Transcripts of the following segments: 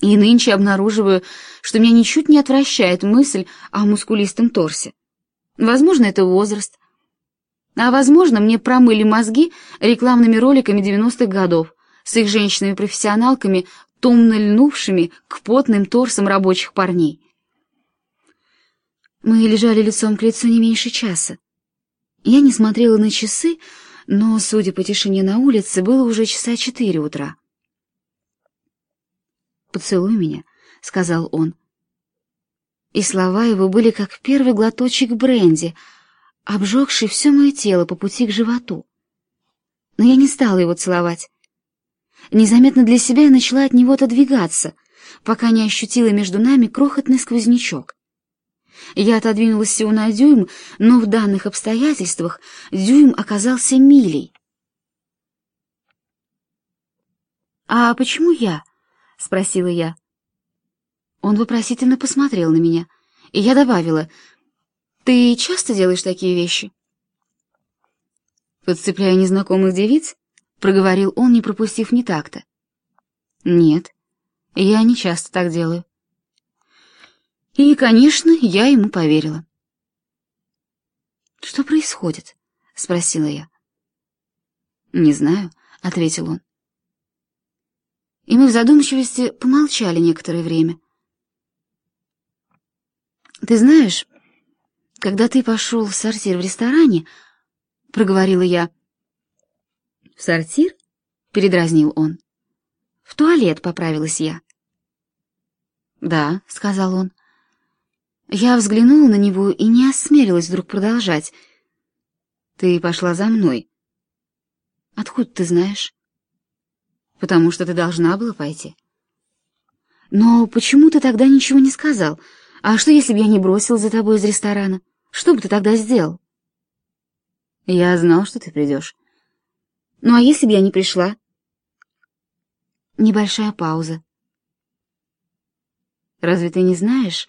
И нынче обнаруживаю, что меня ничуть не отвращает мысль о мускулистом торсе. Возможно, это возраст. А возможно, мне промыли мозги рекламными роликами 90-х годов с их женщинами-профессионалками, томно льнувшими к потным торсам рабочих парней. Мы лежали лицом к лицу не меньше часа. Я не смотрела на часы, но, судя по тишине на улице, было уже часа четыре утра. «Поцелуй меня», — сказал он. И слова его были как первый глоточек бренди, обжегший все мое тело по пути к животу. Но я не стала его целовать. Незаметно для себя я начала от него отодвигаться, пока не ощутила между нами крохотный сквознячок. Я отодвинулась всего на дюйм, но в данных обстоятельствах дюйм оказался милей. «А почему я?» — спросила я. Он вопросительно посмотрел на меня, и я добавила, «Ты часто делаешь такие вещи?» «Подцепляя незнакомых девиц?» — проговорил он, не пропустив ни такта. «Нет, я не часто так делаю». И, конечно, я ему поверила. «Что происходит?» — спросила я. «Не знаю», — ответил он. И мы в задумчивости помолчали некоторое время. «Ты знаешь, когда ты пошел в сортир в ресторане, — проговорила я. «В сортир?» — передразнил он. «В туалет», — поправилась я. «Да», — сказал он. Я взглянула на него и не осмелилась вдруг продолжать. «Ты пошла за мной». «Откуда ты знаешь?» «Потому что ты должна была пойти». «Но почему ты тогда ничего не сказал? А что, если бы я не бросил за тобой из ресторана? Что бы ты тогда сделал?» «Я знал, что ты придешь». «Ну а если бы я не пришла?» Небольшая пауза. «Разве ты не знаешь,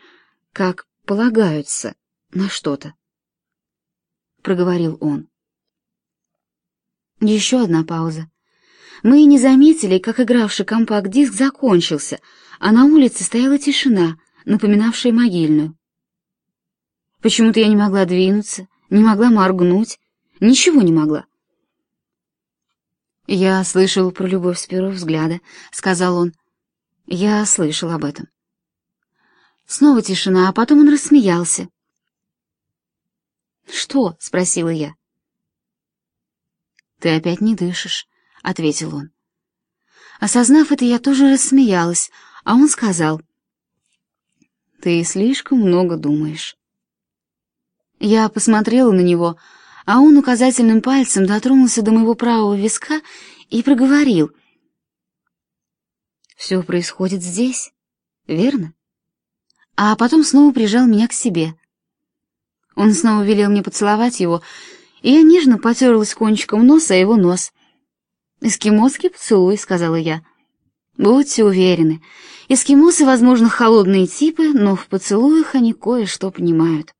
как полагаются на что-то, — проговорил он. Еще одна пауза. Мы и не заметили, как игравший компакт-диск закончился, а на улице стояла тишина, напоминавшая могильную. Почему-то я не могла двинуться, не могла моргнуть, ничего не могла. «Я слышал про любовь с первого взгляда», — сказал он. «Я слышал об этом». Снова тишина, а потом он рассмеялся. «Что?» — спросила я. «Ты опять не дышишь», — ответил он. Осознав это, я тоже рассмеялась, а он сказал. «Ты слишком много думаешь». Я посмотрела на него, а он указательным пальцем дотронулся до моего правого виска и проговорил. «Все происходит здесь, верно?» а потом снова прижал меня к себе. Он снова велел мне поцеловать его, и я нежно потерлась кончиком носа его нос. «Эскимосский поцелуй», — сказала я. «Будьте уверены, эскимосы, возможно, холодные типы, но в поцелуях они кое-что понимают».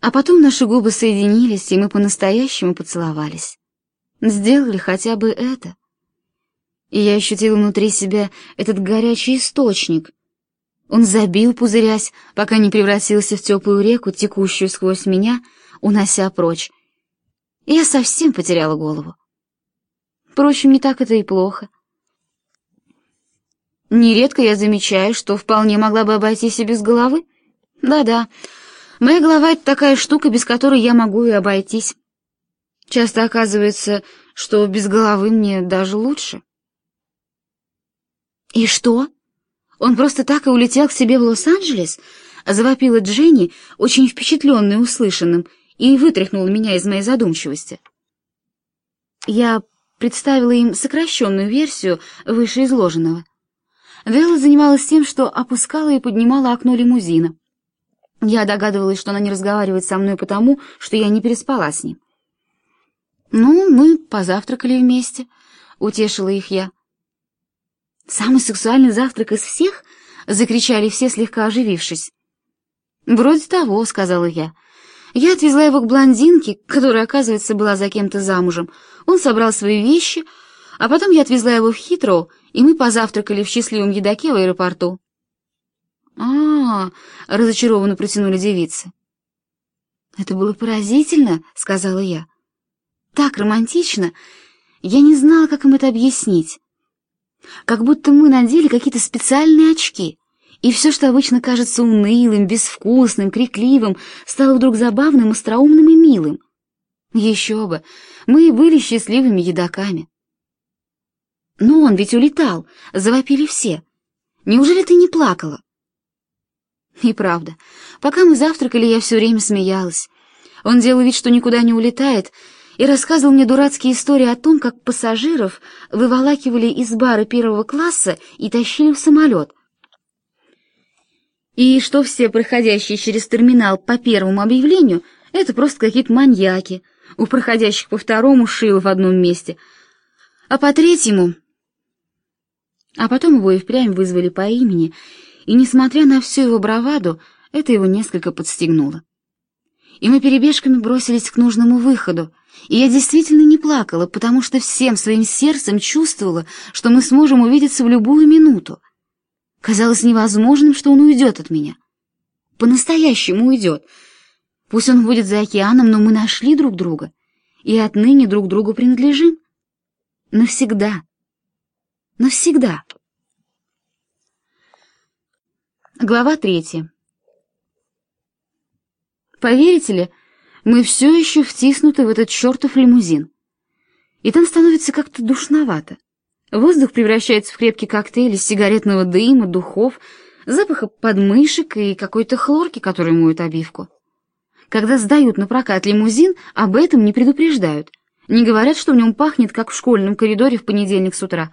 А потом наши губы соединились, и мы по-настоящему поцеловались. Сделали хотя бы это. И я ощутила внутри себя этот горячий источник — он забил, пузырясь, пока не превратился в теплую реку, текущую сквозь меня, унося прочь. Я совсем потеряла голову. Впрочем, не так это и плохо. Нередко я замечаю, что вполне могла бы обойтись и без головы. Да-да, моя голова — это такая штука, без которой я могу и обойтись. Часто оказывается, что без головы мне даже лучше. «И что?» Он просто так и улетел к себе в Лос-Анджелес?» — завопила Дженни, очень впечатленная услышанным, и вытряхнула меня из моей задумчивости. Я представила им сокращенную версию вышеизложенного. Вэлла занималась тем, что опускала и поднимала окно лимузина. Я догадывалась, что она не разговаривает со мной потому, что я не переспала с ним. «Ну, мы позавтракали вместе», — утешила их я. «Самый сексуальный завтрак из всех?» — закричали все, слегка оживившись. «Вроде того», — сказала я. Я отвезла его к блондинке, которая, оказывается, была за кем-то замужем. Он собрал свои вещи, А потом я отвезла его в Хитроу, и мы позавтракали в счастливом едоке в аэропорту. А, -а, -а разочарованно протянули девицы. Это было поразительно, сказала я. Так романтично. Я не знала, как им это объяснить. Как будто мы надели какие-то специальные очки, и все, что обычно кажется унылым, безвкусным, крикливым, стало вдруг забавным, остроумным и милым. Еще бы, мы и были счастливыми едоками. Но он ведь улетал, завопили все. Неужели ты не плакала? И правда, пока мы завтракали, я все время смеялась. Он делал вид, что никуда не улетает, и рассказывал мне дурацкие истории о том, как пассажиров выволакивали из бара первого класса и тащили в самолет. И что все проходящие через терминал по первому объявлению — это просто какие-то маньяки, у проходящих по второму шило в одном месте, а по третьему... А потом его и впрямь вызвали по имени, и, несмотря на всю его браваду, это его несколько подстегнуло. И мы перебежками бросились к нужному выходу, и я действительно не плакала, потому что всем своим сердцем чувствовала, что мы сможем увидеться в любую минуту. Казалось невозможным, что он уйдет от меня. По-настоящему уйдет. Пусть он будет за океаном, но мы нашли друг друга, и отныне друг другу принадлежим. Навсегда. Навсегда. Глава третья. Поверите ли, мы все еще втиснуты в этот чертов лимузин. И там становится как-то душновато. Воздух превращается в крепкий коктейль из сигаретного дыма, духов, запаха подмышек и какой-то хлорки, которая моет обивку. Когда сдают на прокат лимузин, об этом не предупреждают. Не говорят, что в нем пахнет, как в школьном коридоре в понедельник с утра.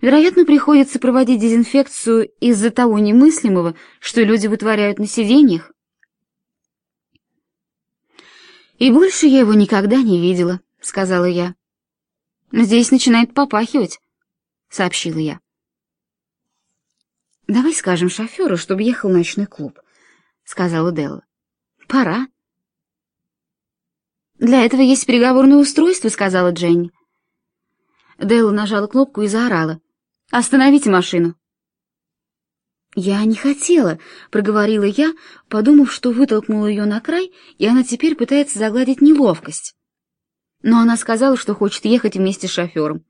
Вероятно, приходится проводить дезинфекцию из-за того немыслимого, что люди вытворяют на сиденьях. «И больше я его никогда не видела», — сказала я. «Здесь начинает попахивать», — сообщила я. «Давай скажем шоферу, чтобы ехал в ночной клуб», — сказала Делла. «Пора». «Для этого есть переговорное устройство», — сказала Дженни. Делла нажала кнопку и заорала. «Остановите машину!» «Я не хотела», — проговорила я, подумав, что вытолкнула ее на край, и она теперь пытается загладить неловкость. Но она сказала, что хочет ехать вместе с шофером.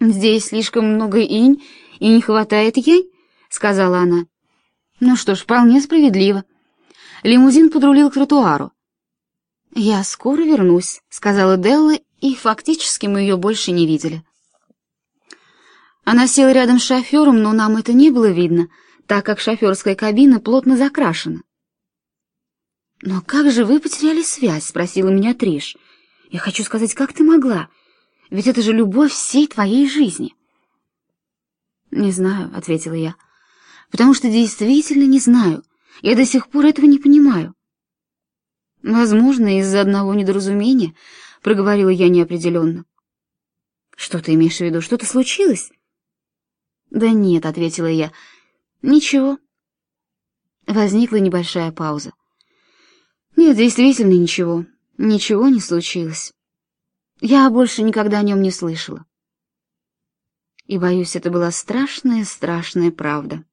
«Здесь слишком много инь, и не хватает ей», — сказала она. «Ну что ж, вполне справедливо». Лимузин подрулил к тротуару. «Я скоро вернусь», — сказала Делла, и фактически мы ее больше не видели. Она села рядом с шофером, но нам это не было видно, так как шоферская кабина плотно закрашена. «Но как же вы потеряли связь?» — спросила меня Триш. «Я хочу сказать, как ты могла? Ведь это же любовь всей твоей жизни». «Не знаю», — ответила я, — «потому что действительно не знаю. Я до сих пор этого не понимаю». «Возможно, из-за одного недоразумения», — проговорила я неопределенно. «Что ты имеешь в виду? Что-то случилось?» «Да нет», — ответила я. «Ничего». Возникла небольшая пауза. «Нет, действительно ничего. Ничего не случилось. Я больше никогда о нем не слышала». И, боюсь, это была страшная, страшная правда.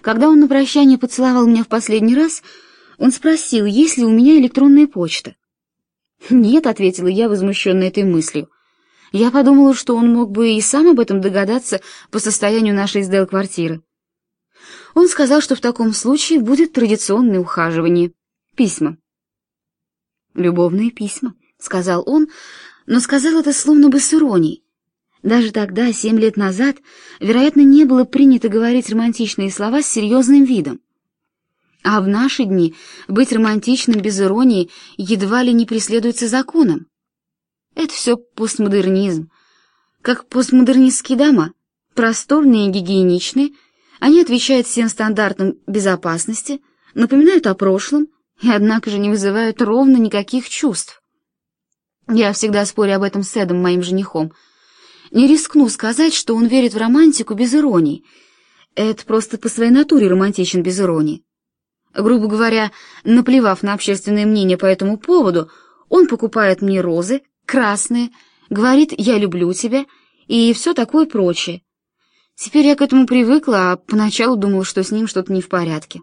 Когда он на прощание поцеловал меня в последний раз, он спросил, есть ли у меня электронная почта. «Нет», — ответила я, возмущенная этой мыслью. Я подумала, что он мог бы и сам об этом догадаться по состоянию нашей с квартиры. Он сказал, что в таком случае будет традиционное ухаживание. Письма. «Любовные письма», — сказал он, но сказал это словно бы с иронией. Даже тогда, семь лет назад, вероятно, не было принято говорить романтичные слова с серьезным видом. А в наши дни быть романтичным без иронии едва ли не преследуется законом. Это все постмодернизм. Как постмодернистские дома, просторные и гигиеничные, они отвечают всем стандартам безопасности, напоминают о прошлом и, однако же, не вызывают ровно никаких чувств. Я всегда спорю об этом с Эдом, моим женихом. Не рискну сказать, что он верит в романтику без иронии. Это просто по своей натуре романтичен без иронии. Грубо говоря, наплевав на общественное мнение по этому поводу, он покупает мне розы, красные, Говорит, я люблю тебя и все такое прочее. Теперь я к этому привыкла, а поначалу думала, что с ним что-то не в порядке.